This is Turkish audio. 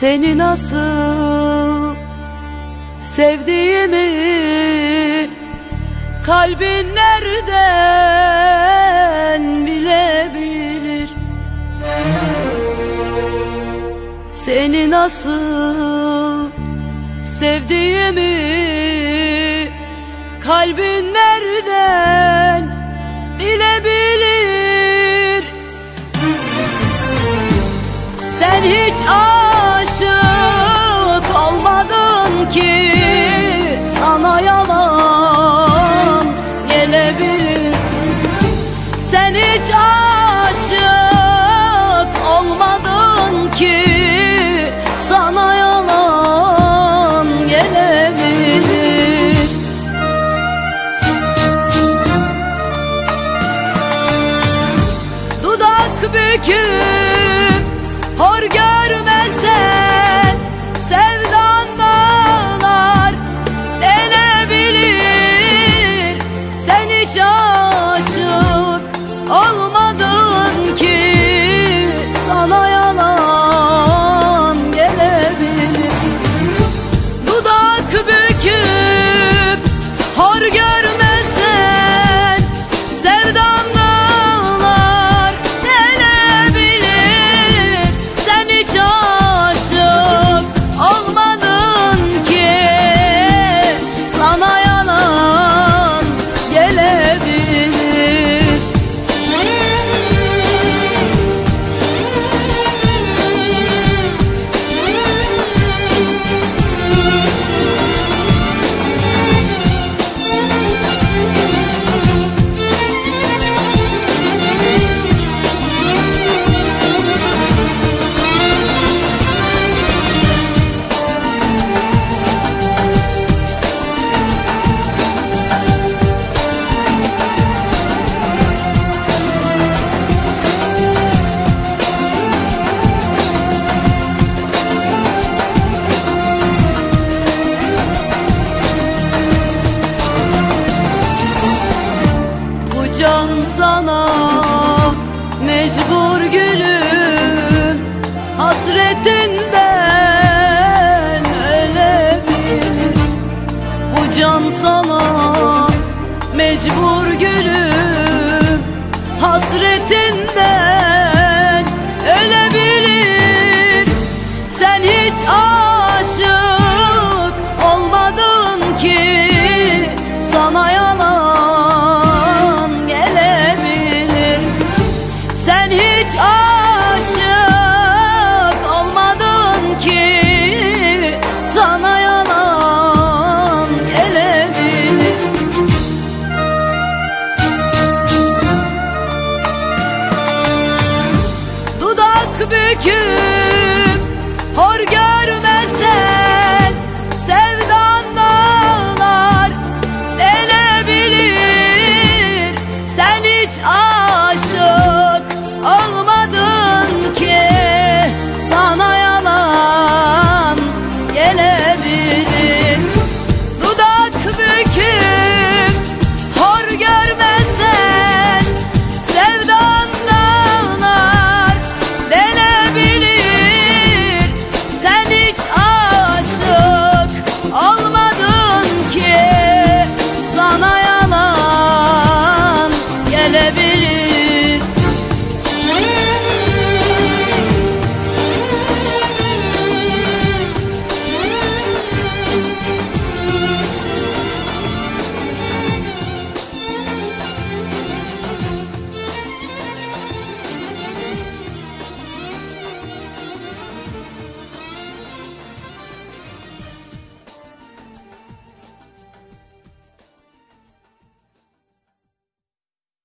Seni nasıl sevdiğimi Kalbin nereden bilebilir? Seni nasıl sevdiğimi Kalbin nereden bilebilir? Sen hiç ağlamıyorsun çekip Har gel sana mecbur gülüm. Hasretinden you.